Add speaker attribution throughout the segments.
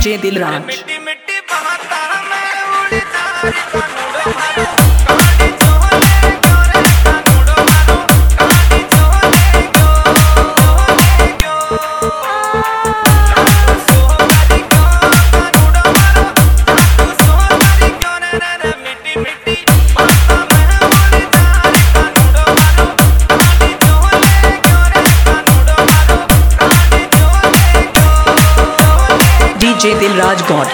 Speaker 1: DJ Dilraj
Speaker 2: मिट्टी मिट्टी बहाता मैं उड़ता
Speaker 1: पहुँचे दिलराज
Speaker 3: गौर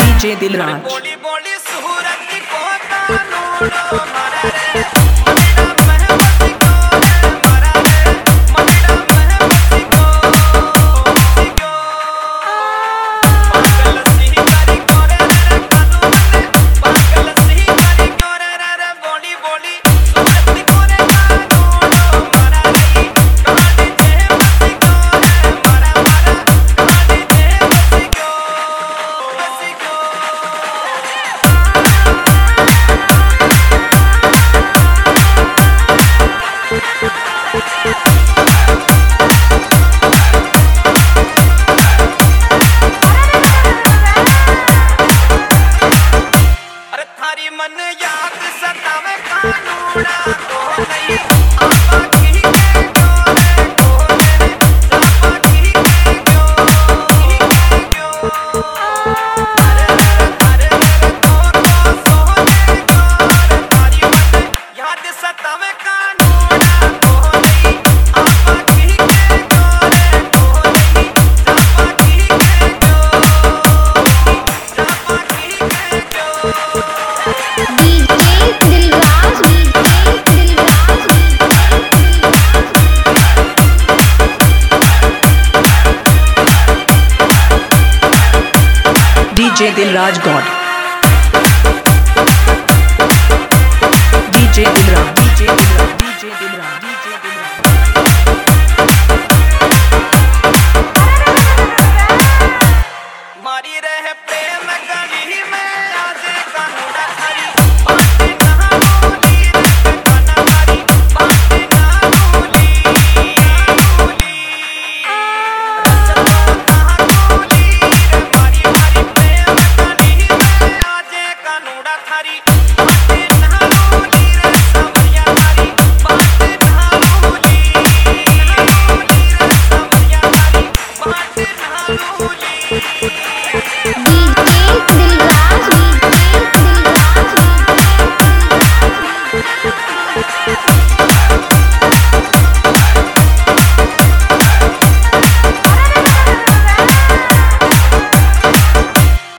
Speaker 3: DJ
Speaker 1: Dilraj. no, no, no. DJ Dilraj god DJ Dilraj. body.